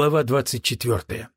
Глава двадцать четвертая.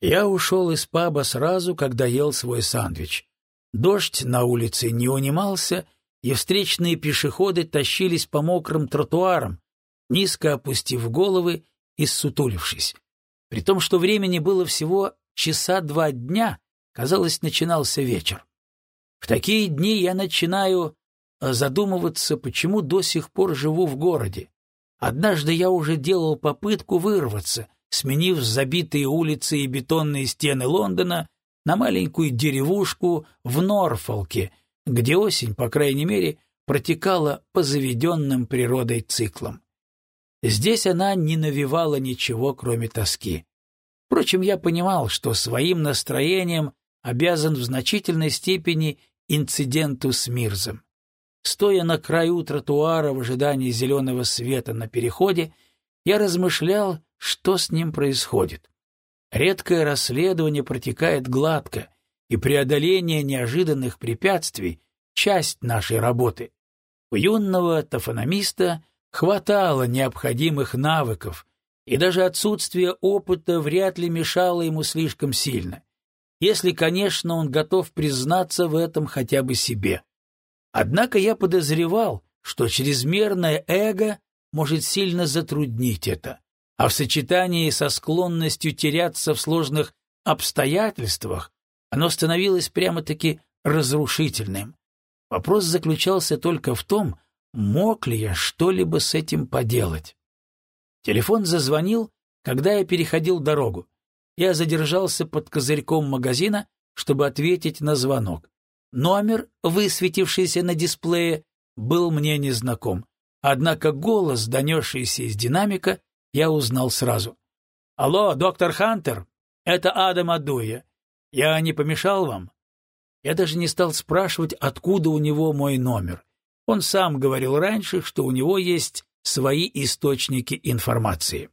Я ушел из паба сразу, когда ел свой сандвич. Дождь на улице не унимался, и встречные пешеходы тащились по мокрым тротуарам, низко опустив головы и ссутулившись. При том, что времени было всего часа два дня, казалось, начинался вечер. В такие дни я начинаю задумываться, почему до сих пор живу в городе. Однажды я уже делал попытку вырваться, сменив забитые улицы и бетонные стены Лондона на маленькую деревушку в Норфолке, где осень, по крайней мере, протекала по заведенным природой циклам. Здесь она не навевала ничего, кроме тоски. Впрочем, я понимал, что своим настроением обязан в значительной степени инциденту с Мирзом. Стоя на краю тротуара в ожидании зеленого света на переходе, я размышлял, что с ним происходит. Редкое расследование протекает гладко, и преодоление неожиданных препятствий — часть нашей работы. У юного тофономиста хватало необходимых навыков, и даже отсутствие опыта вряд ли мешало ему слишком сильно, если, конечно, он готов признаться в этом хотя бы себе. Однако я подозревал, что чрезмерное эго может сильно затруднить это, а в сочетании со склонностью теряться в сложных обстоятельствах оно становилось прямо-таки разрушительным. Вопрос заключался только в том, мог ли я что-либо с этим поделать. Телефон зазвонил, когда я переходил дорогу. Я задержался под козырьком магазина, чтобы ответить на звонок. Номер, высветившийся на дисплее, был мне незнаком, однако голос, донесшийся из динамика, я узнал сразу. «Алло, доктор Хантер, это Адам Адуя. Я не помешал вам?» Я даже не стал спрашивать, откуда у него мой номер. Он сам говорил раньше, что у него есть свои источники информации.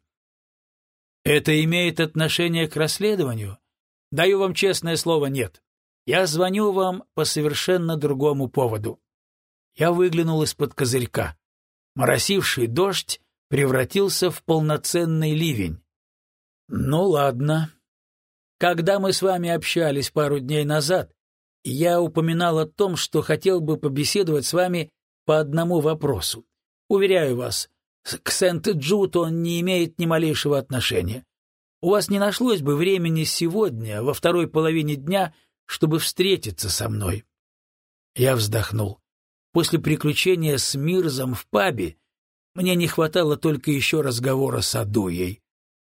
«Это имеет отношение к расследованию?» «Даю вам честное слово, нет. Я звоню вам по совершенно другому поводу. Я выглянул из-под козырька. Моросивший дождь превратился в полноценный ливень. Ну ладно. Когда мы с вами общались пару дней назад, я упоминал о том, что хотел бы побеседовать с вами по одному вопросу. Уверяю вас, к Сент-Джуд он не имеет ни малейшего отношения. У вас не нашлось бы времени сегодня, во второй половине дня, чтобы встретиться со мной. Я вздохнул. После приключения с Мирзом в пабе мне не хватало только еще разговора с Адуей.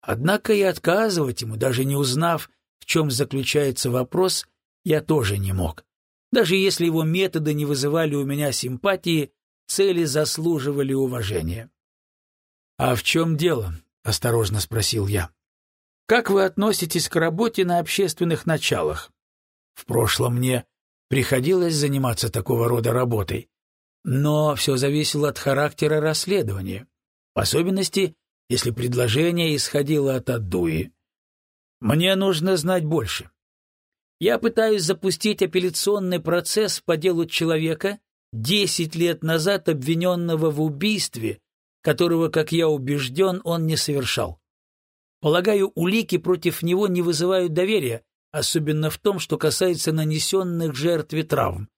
Однако и отказывать ему, даже не узнав, в чем заключается вопрос, я тоже не мог. Даже если его методы не вызывали у меня симпатии, цели заслуживали уважения. «А в чем дело?» — осторожно спросил я. «Как вы относитесь к работе на общественных началах?» В прошлом мне приходилось заниматься такого рода работой, но все зависело от характера расследования, в особенности, если предложение исходило от Аддуи. Мне нужно знать больше. Я пытаюсь запустить апелляционный процесс по делу человека, десять лет назад обвиненного в убийстве, которого, как я убежден, он не совершал. Полагаю, улики против него не вызывают доверия, особенно в том, что касается нанесенных жертве травм.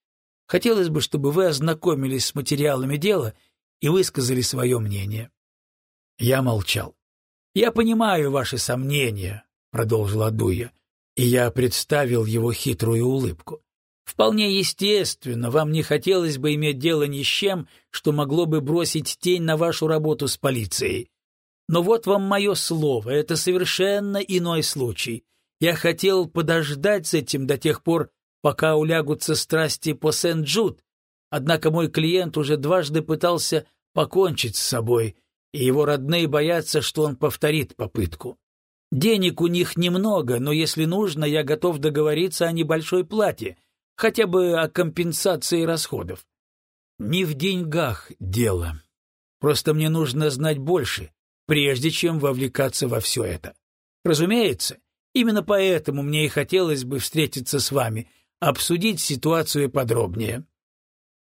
Хотелось бы, чтобы вы ознакомились с материалами дела и высказали свое мнение. Я молчал. «Я понимаю ваши сомнения», — продолжил Адуя, и я представил его хитрую улыбку. «Вполне естественно, вам не хотелось бы иметь дело ни с чем, что могло бы бросить тень на вашу работу с полицией. Но вот вам мое слово, это совершенно иной случай. Я хотел подождать с этим до тех пор, пока улягутся страсти по Сент-Джуд, однако мой клиент уже дважды пытался покончить с собой, и его родные боятся, что он повторит попытку. Денег у них немного, но если нужно, я готов договориться о небольшой плате, хотя бы о компенсации расходов. Не в деньгах дело. Просто мне нужно знать больше, прежде чем вовлекаться во все это. Разумеется, Именно поэтому мне и хотелось бы встретиться с вами, обсудить ситуацию подробнее.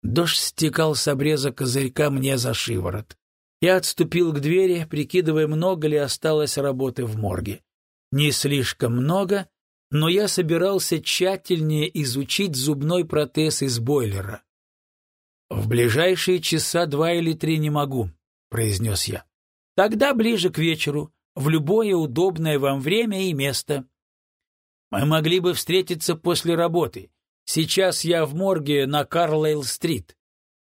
Дождь стекал с обреза козырька мне за шиворот. Я отступил к двери, прикидывая, много ли осталось работы в морге. Не слишком много, но я собирался тщательнее изучить зубной протез из бойлера. «В ближайшие часа два или три не могу», — произнес я. «Тогда ближе к вечеру, в любое удобное вам время и место». «Мы могли бы встретиться после работы. Сейчас я в морге на Карлейл-стрит.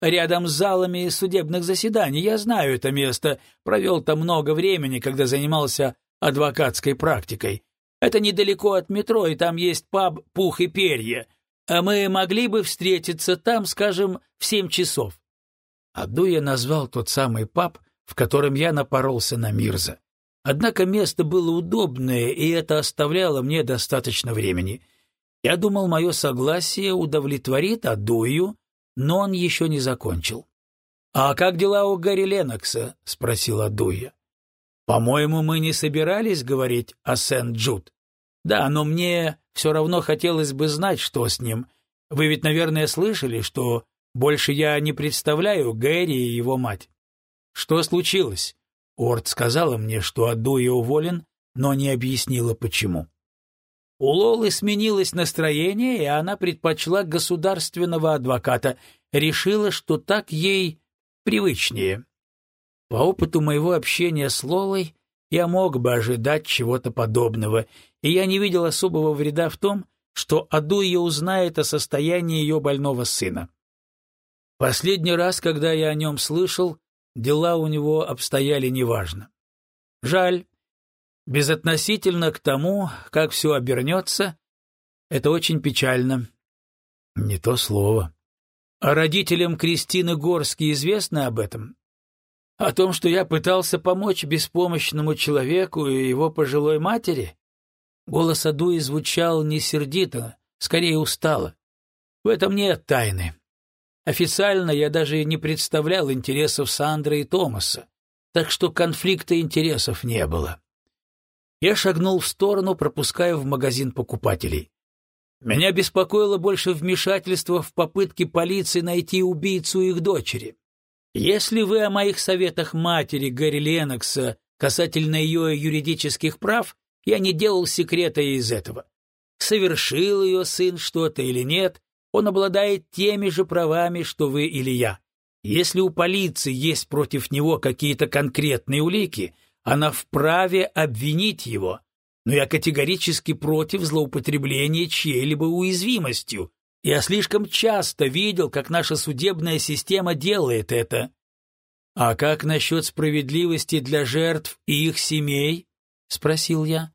Рядом с залами судебных заседаний. Я знаю это место, провел там много времени, когда занимался адвокатской практикой. Это недалеко от метро, и там есть паб «Пух и перья». А мы могли бы встретиться там, скажем, в семь часов. Адуя назвал тот самый паб, в котором я напоролся на Мирза. Однако место было удобное, и это оставляло мне достаточно времени. Я думал, мое согласие удовлетворит Адую, но он еще не закончил. «А как дела у Гарри Ленокса?» — спросил Адуя. «По-моему, мы не собирались говорить о Сент-Джуд. Да, но мне все равно хотелось бы знать, что с ним. Вы ведь, наверное, слышали, что больше я не представляю Гэри и его мать. Что случилось? Орд сказала мне, что Адуя уволен, но не объяснила, почему. У Лолы сменилось настроение, и она предпочла государственного адвоката, решила, что так ей привычнее. По опыту моего общения с Лолой я мог бы ожидать чего-то подобного, и я не видел особого вреда в том, что Адуя узнает о состоянии ее больного сына. Последний раз, когда я о нем слышал, дела у него обстояли неважно. Жаль, Безотносительно к тому, как все обернется, это очень печально. Не то слово. А родителям Кристины Горски известно об этом? О том, что я пытался помочь беспомощному человеку и его пожилой матери? Голос Адуи звучал не сердито, скорее устало. В этом нет тайны. Официально я даже не представлял интересов Сандры и Томаса, так что конфликта интересов не было. Я шагнул в сторону, пропуская в магазин покупателей. Меня беспокоило больше вмешательство в попытки полиции найти убийцу их дочери. Если вы о моих советах матери Гарри Ленокса касательно ее юридических прав, я не делал секрета из этого. Совершил ее сын что-то или нет, он обладает теми же правами, что вы или я. Если у полиции есть против него какие-то конкретные улики — она вправе обвинить его, но я категорически против злоупотребления чьей-либо уязвимостью. Я слишком часто видел, как наша судебная система делает это. А как насчет справедливости для жертв и их семей? спросил я.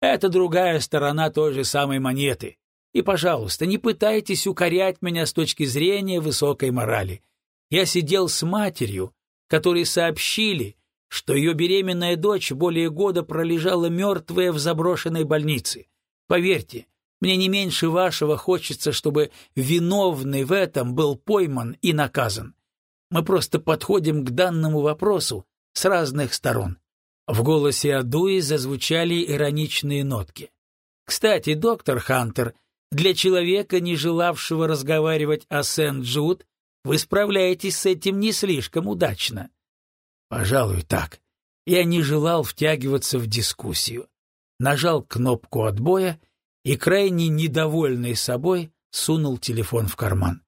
Это другая сторона той же самой монеты. И, пожалуйста, не пытайтесь укорять меня с точки зрения высокой морали. Я сидел с матерью, которой сообщили, что ее беременная дочь более года пролежала мертвая в заброшенной больнице. Поверьте, мне не меньше вашего хочется, чтобы виновный в этом был пойман и наказан. Мы просто подходим к данному вопросу с разных сторон. В голосе Адуи зазвучали ироничные нотки. Кстати, доктор Хантер, для человека, не желавшего разговаривать о Сент-Джуд, вы справляетесь с этим не слишком удачно. Пожалуй, так. Я не желал втягиваться в дискуссию. Нажал кнопку отбоя и, крайне недовольный собой, сунул телефон в карман.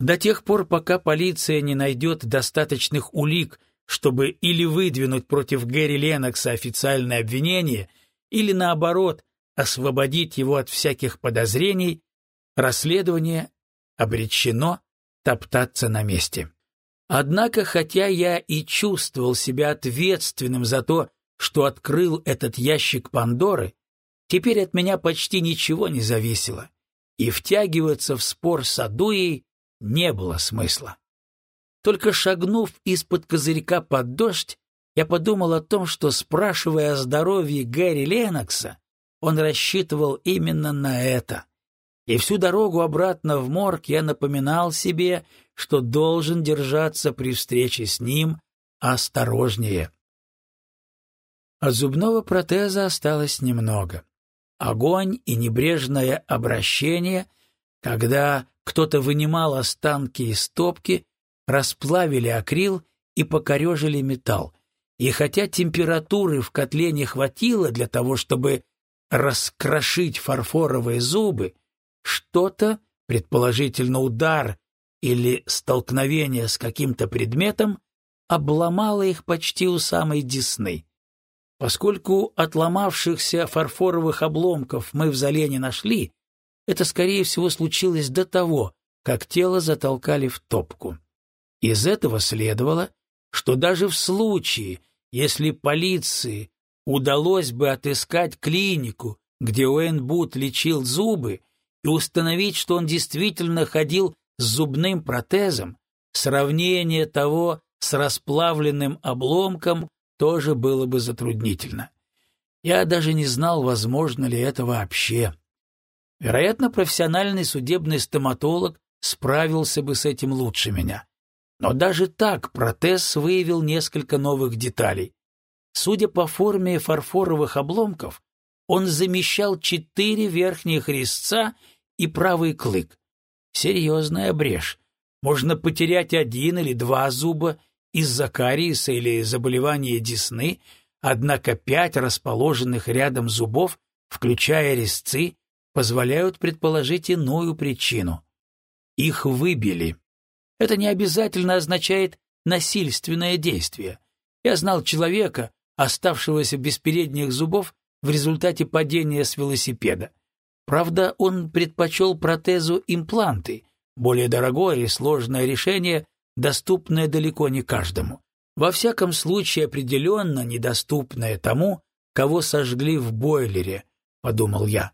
До тех пор, пока полиция не найдет достаточных улик, чтобы или выдвинуть против Гэри Ленокса официальное обвинение, или, наоборот, освободить его от всяких подозрений, расследование обречено топтаться на месте. Однако, хотя я и чувствовал себя ответственным за то, что открыл этот ящик Пандоры, теперь от меня почти ничего не зависело, и втягиваться в спор с Адуей не было смысла. Только шагнув из-под козырька под дождь, я подумал о том, что, спрашивая о здоровье Гэри Ленокса, он рассчитывал именно на это. И всю дорогу обратно в морг я напоминал себе, что должен держаться при встрече с ним осторожнее. От зубного протеза осталось немного. Огонь и небрежное обращение, когда кто-то вынимал останки из топки, расплавили акрил и покорежили металл. И хотя температуры в котле не хватило для того, чтобы раскрошить фарфоровые зубы, что-то, предположительно удар или столкновение с каким-то предметом, обломало их почти у самой десны. Поскольку отломавшихся фарфоровых обломков мы в зале не нашли, это, скорее всего, случилось до того, как тело затолкали в топку. Из этого следовало, что даже в случае, если полиции удалось бы отыскать клинику, где Уэйн Бут лечил зубы, и установить, что он действительно ходил с зубным протезом, сравнение того с расплавленным обломком тоже было бы затруднительно. Я даже не знал, возможно ли это вообще. Вероятно, профессиональный судебный стоматолог справился бы с этим лучше меня. Но даже так протез выявил несколько новых деталей. Судя по форме фарфоровых обломков, он замещал четыре верхних резца и правый клык. Серьезная брешь. Можно потерять один или два зуба из-за кариеса или заболевания десны, однако пять расположенных рядом зубов, включая резцы, позволяют предположить иную причину. Их выбили. Это не обязательно означает насильственное действие. Я знал человека, оставшегося без передних зубов в результате падения с велосипеда. Правда, он предпочел протезу импланты, более дорогое и сложное решение, доступное далеко не каждому. Во всяком случае, определенно недоступное тому, кого сожгли в бойлере, подумал я.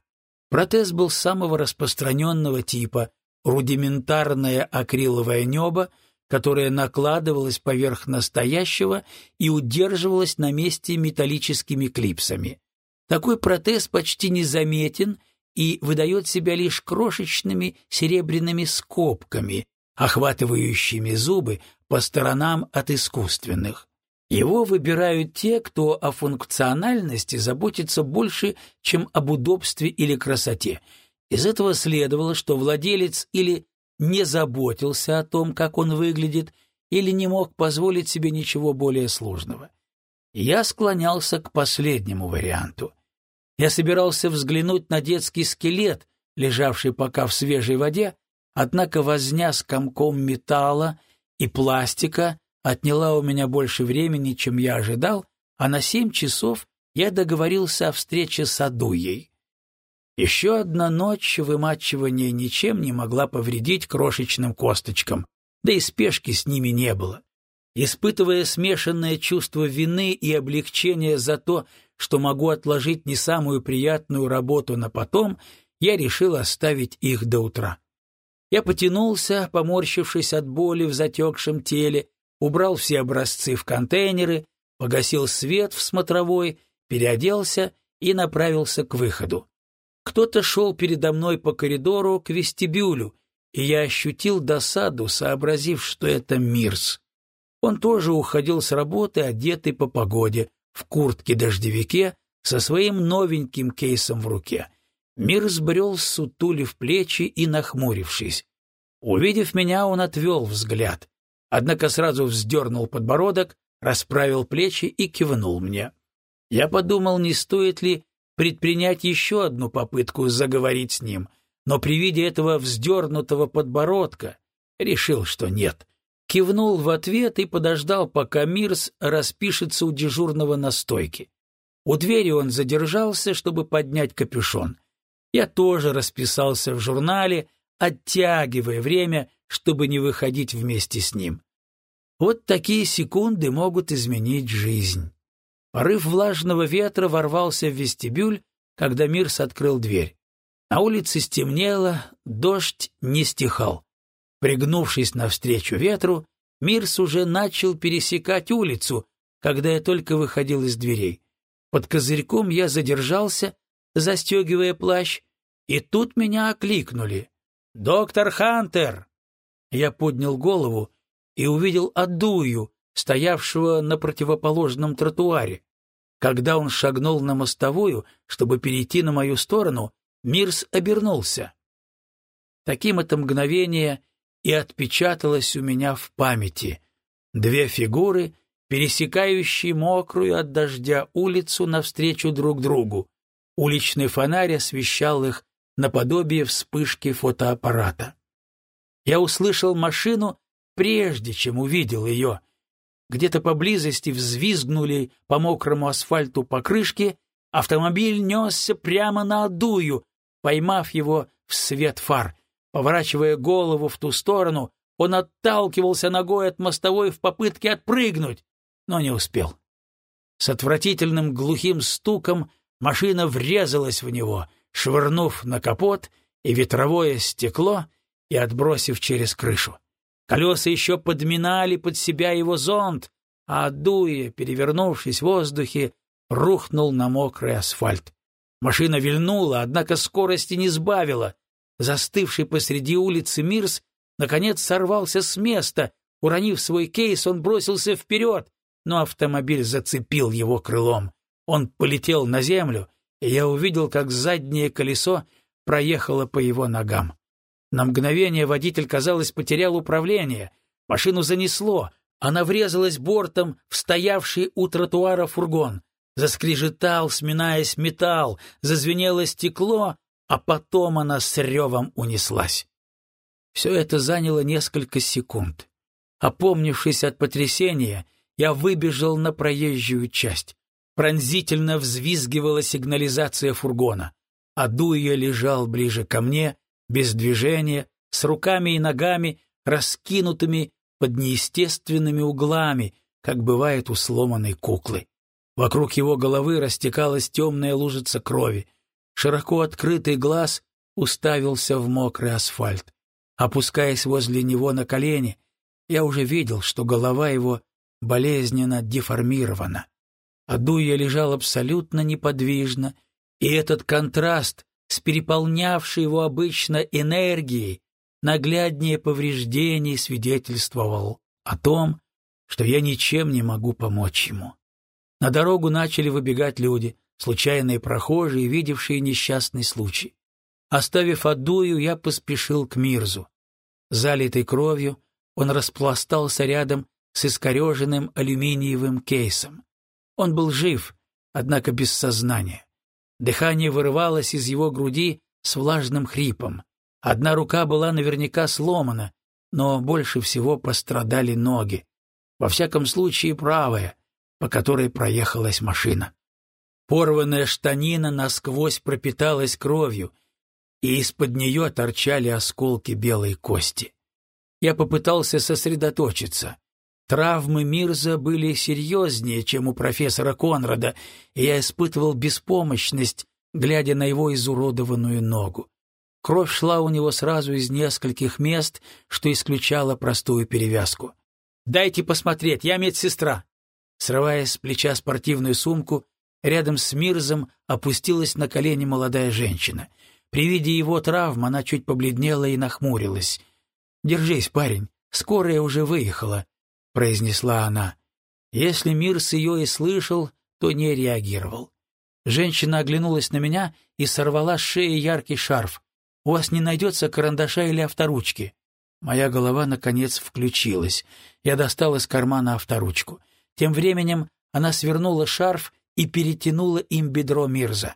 Протез был самого распространенного типа, рудиментарное акриловое небо, которое накладывалось поверх настоящего и удерживалось на месте металлическими клипсами. Такой протез почти незаметен и выдает себя лишь крошечными серебряными скобками, охватывающими зубы по сторонам от искусственных. Его выбирают те, кто о функциональности заботится больше, чем об удобстве или красоте. Из этого следовало, что владелец или не заботился о том, как он выглядит, или не мог позволить себе ничего более сложного. Я склонялся к последнему варианту. Я собирался взглянуть на детский скелет, лежавший пока в свежей воде, однако возня с комком металла и пластика отняла у меня больше времени, чем я ожидал, а на семь часов я договорился о встрече с Адуей. Еще одна ночь вымачивания ничем не могла повредить крошечным косточкам, да и спешки с ними не было. Испытывая смешанное чувство вины и облегчения за то, что могу отложить не самую приятную работу на потом, я решил оставить их до утра. Я потянулся, поморщившись от боли в затекшем теле, убрал все образцы в контейнеры, погасил свет в смотровой, переоделся и направился к выходу. Кто-то шел передо мной по коридору к вестибюлю, и я ощутил досаду, сообразив, что это Мирс. Он тоже уходил с работы, одетый по погоде, в куртке-дождевике со своим новеньким кейсом в руке. Мир сбрел, сутулив плечи и нахмурившись. Увидев меня, он отвел взгляд, однако сразу вздернул подбородок, расправил плечи и кивнул мне. Я подумал, не стоит ли предпринять еще одну попытку заговорить с ним, но при виде этого вздернутого подбородка решил, что нет кивнул в ответ и подождал, пока Мирс распишется у дежурного на стойке. У двери он задержался, чтобы поднять капюшон. Я тоже расписался в журнале, оттягивая время, чтобы не выходить вместе с ним. Вот такие секунды могут изменить жизнь. Порыв влажного ветра ворвался в вестибюль, когда Мирс открыл дверь. На улице стемнело, дождь не стихал. Пригнувшись навстречу ветру, Мирс уже начал пересекать улицу, когда я только выходил из дверей. Под козырьком я задержался, застегивая плащ, и тут меня окликнули. «Доктор Хантер!» Я поднял голову и увидел Адую, стоявшего на противоположном тротуаре. Когда он шагнул на мостовую, чтобы перейти на мою сторону, Мирс обернулся. Таким это мгновение и отпечаталось у меня в памяти. Две фигуры, пересекающие мокрую от дождя улицу навстречу друг другу. Уличный фонарь освещал их наподобие вспышки фотоаппарата. Я услышал машину, прежде чем увидел ее. Где-то поблизости взвизгнули по мокрому асфальту покрышки, автомобиль несся прямо на Адую, поймав его в свет фар. Поворачивая голову в ту сторону, он отталкивался ногой от мостовой в попытке отпрыгнуть, но не успел. С отвратительным глухим стуком машина врезалась в него, швырнув на капот и ветровое стекло и отбросив через крышу. Колеса еще подминали под себя его зонт, а Дуя, перевернувшись в воздухе, рухнул на мокрый асфальт. Машина вильнула, однако скорости не сбавила. Застывший посреди улицы Мирс наконец сорвался с места. Уронив свой кейс, он бросился вперед, но автомобиль зацепил его крылом. Он полетел на землю, и я увидел, как заднее колесо проехало по его ногам. На мгновение водитель, казалось, потерял управление. Машину занесло, она врезалась бортом в стоявший у тротуара фургон. Заскрежетал, сминаясь металл, зазвенело стекло, а потом она с ревом унеслась. Все это заняло несколько секунд. Опомнившись от потрясения, я выбежал на проезжую часть. Пронзительно взвизгивала сигнализация фургона. Адуя лежал ближе ко мне, без движения, с руками и ногами, раскинутыми под неестественными углами, как бывает у сломанной куклы. Вокруг его головы растекалась темная лужица крови. Широко открытый глаз уставился в мокрый асфальт. Опускаясь возле него на колени, я уже видел, что голова его болезненно деформирована. Адуя лежал абсолютно неподвижно, и этот контраст с переполнявшей его обычно энергией нагляднее повреждений свидетельствовал о том, что я ничем не могу помочь ему. На дорогу начали выбегать люди, случайные прохожие, видевшие несчастный случай. Оставив Адую, я поспешил к Мирзу. Залитый кровью, он распластался рядом с искореженным алюминиевым кейсом. Он был жив, однако без сознания. Дыхание вырывалось из его груди с влажным хрипом. Одна рука была наверняка сломана, но больше всего пострадали ноги. Во всяком случае, правая, по которой проехалась машина. Порванная штанина насквозь пропиталась кровью, и из-под нее торчали осколки белой кости. Я попытался сосредоточиться. Травмы Мирза были серьезнее, чем у профессора Конрада, и я испытывал беспомощность, глядя на его изуродованную ногу. Кровь шла у него сразу из нескольких мест, что исключало простую перевязку. «Дайте посмотреть, я медсестра!» Срывая с плеча спортивную сумку, рядом с Мирзом опустилась на колени молодая женщина. При виде его травм она чуть побледнела и нахмурилась. «Держись, парень, скорая уже выехала», — произнесла она. Если Мирс ее и слышал, то не реагировал. Женщина оглянулась на меня и сорвала с шеи яркий шарф. «У вас не найдется карандаша или авторучки?» Моя голова, наконец, включилась. Я достал из кармана авторучку. Тем временем она свернула шарф и перетянула им бедро Мирза.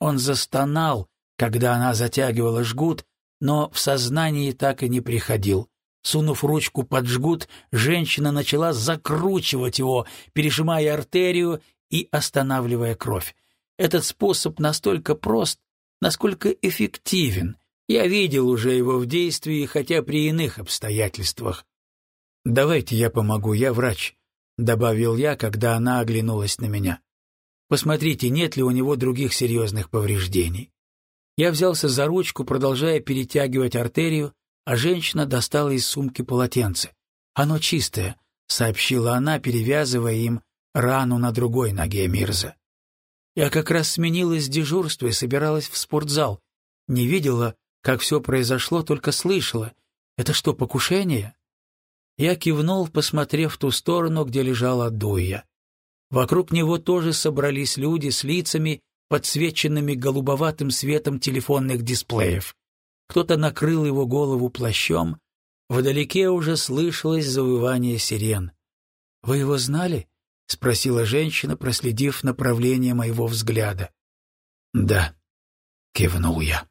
Он застонал, когда она затягивала жгут, но в сознании так и не приходил. Сунув ручку под жгут, женщина начала закручивать его, пережимая артерию и останавливая кровь. Этот способ настолько прост, насколько эффективен. Я видел уже его в действии, хотя при иных обстоятельствах. «Давайте я помогу, я врач», — добавил я, когда она оглянулась на меня. «Посмотрите, нет ли у него других серьезных повреждений». Я взялся за ручку, продолжая перетягивать артерию, а женщина достала из сумки полотенце. «Оно чистое», — сообщила она, перевязывая им рану на другой ноге Мирза. Я как раз сменилась с дежурства и собиралась в спортзал. Не видела, как все произошло, только слышала. Это что, покушение? Я кивнул, посмотрев в ту сторону, где лежала Дуя. Вокруг него тоже собрались люди с лицами, подсвеченными голубоватым светом телефонных дисплеев. Кто-то накрыл его голову плащом, вдалеке уже слышалось завывание сирен. Вы его знали? — спросила женщина, проследив направление моего взгляда. «Да», — кивнул я.